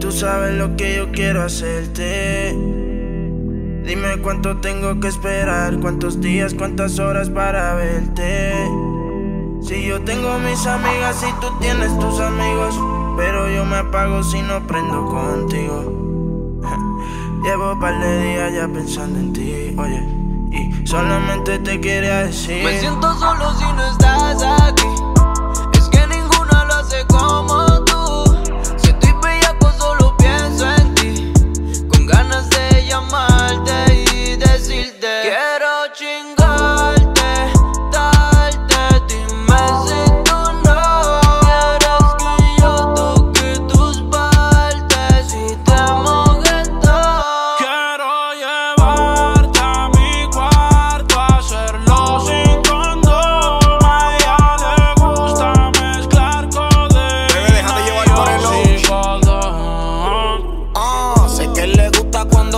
Tú sabes lo que yo quiero hacerte. Dime cuánto tengo que esperar, cuántos días, cuántas horas para verte. Si yo tengo mis amigas y tú tienes tus amigos, pero yo me apago si no prendo contigo. Llevo un par de días ya pensando en ti, oye, y solamente te quería decir. Me siento solo si no estás aquí. Es que ninguno lo hace como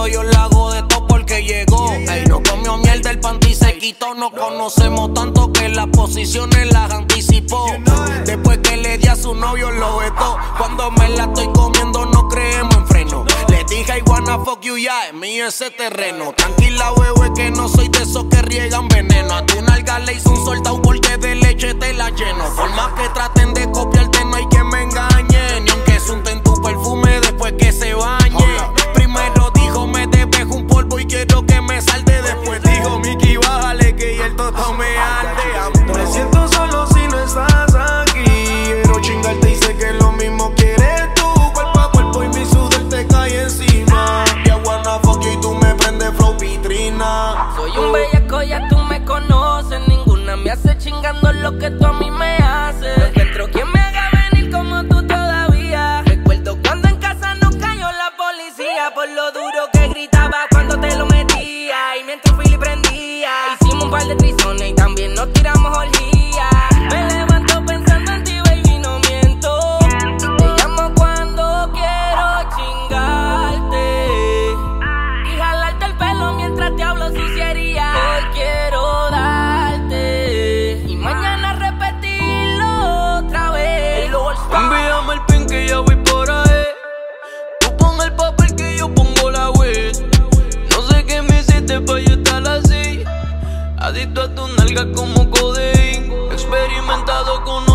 yo la hago de todo porque llegó. Ey, no comió mierda, el panty se quitó. No conocemos tanto que las posiciones las anticipó. Después que le di a su novio, lo vetó. Cuando me la estoy comiendo, no creemos en freno. Le dije, I wanna fuck you, ya, es mío ese terreno. Tranquila, bebé, que no soy de esos que riegan veneno. A tu nalga le hice un soldado porque de leche te la lleno. Por más que traten de copiarte, Soy un bellaco, ya tú me conoces. Ninguna me hace chingando lo que tú a mí me haces. No encuentro quien me haga venir como tú todavía. Recuerdo cuando en casa nos cayó la policía. Por lo duro que gritaba cuando te lo metía. Y mientras Philly prendía, hicimos un par de trizones y también nos tiramos tu nalga como codeín. Experimentado con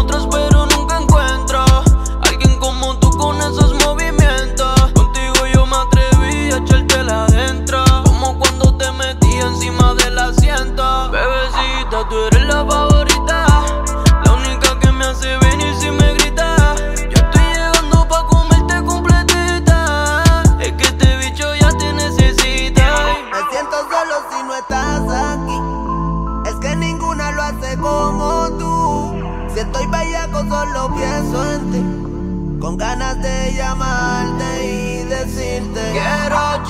solo pienso en ti. Con ganas de llamarte y decirte: Quiero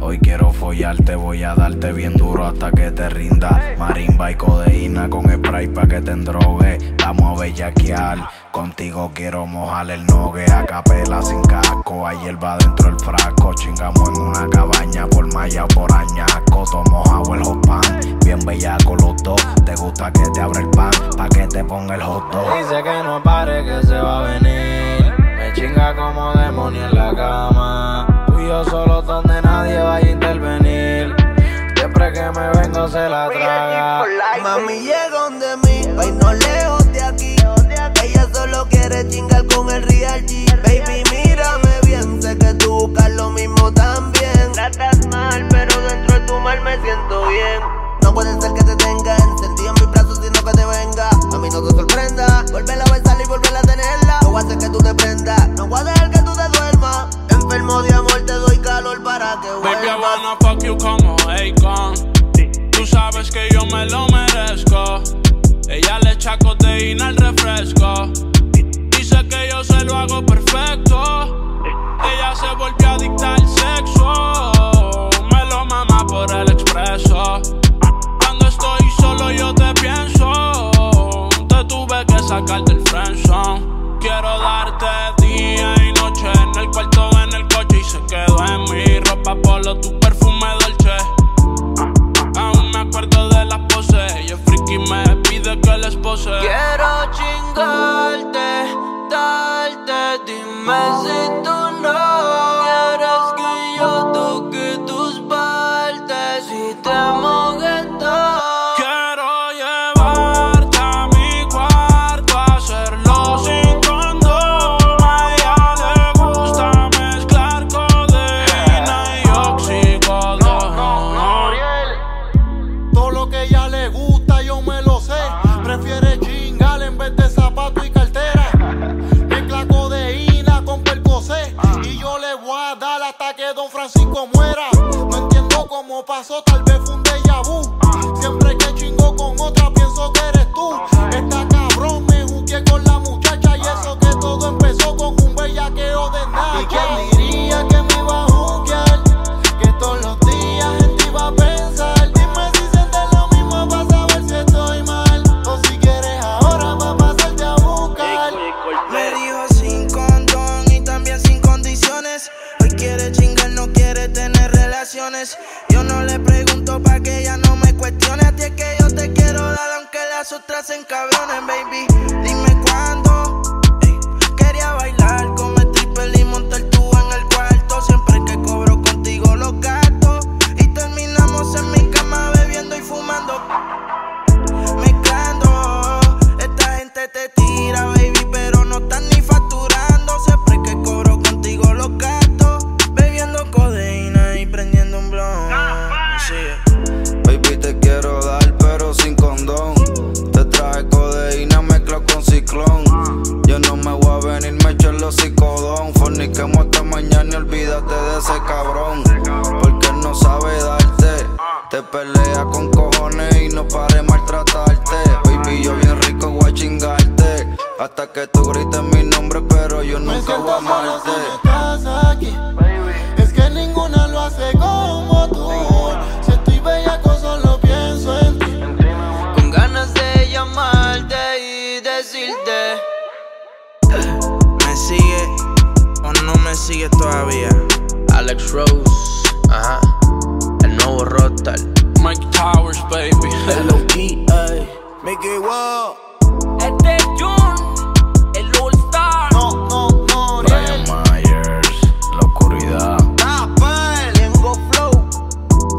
Hoy quiero follarte, voy a darte bien duro hasta que te rinda. Marimba y codeína con spray pa' que te endrogue. Vamos a bellaquear. Contigo quiero mojar el nogue a capela sin casco. Hay hierba dentro del frasco. Chingamos en una cabaña por malla o por añasco. Tomo agua el hot pan. Bien bellaco los dos. Te gusta que te abra el pan pa' que te ponga el hot dog. Dice que no pare, que se va a venir. Me chinga como demonio en la cama. Y yo solos donde nadie vaya a intervenir. Siempre que me vengo se la traga. Mami, llega donde mí, ay no lejos de aquí. Ella solo quiere chingar con el Real G. Baby, mírame bien, sé que tú buscas lo mismo también. Tratas mal, pero dentro de tu mal me siento bien. No puede ser Yo no le pregunto mañana y olvídate de ese cabrón. Porque él no sabe darte. Te pelea con cojones y no pare maltratarte. Baby, yo bien rico voy a chingarte. Hasta que tú grites mi nombre, pero yo nunca voy a amarte. Rose, ajá. El nuevo Rockstar. Mike Towers, baby. Mickey Wow. Este es Jun, el All Star. No, no, no, Brian Myers, la oscuridad. Lengo Flow.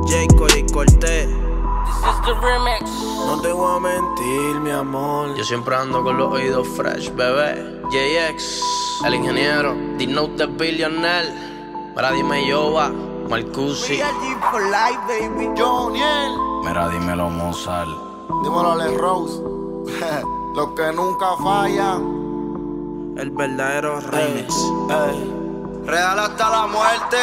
Jacob y Cortés. This is the remix. No te voy a mentir, mi amor. Yo siempre ando con los oídos fresh, bebé. JX, el ingeniero. The Note the Billionaire. Para dime Yoba, Marcusi. For life, baby. Joniel. Mira, dímelo, Mozart. Dímelo a Les Rose. Los que nunca fallan. El verdadero remix. Real hasta la muerte.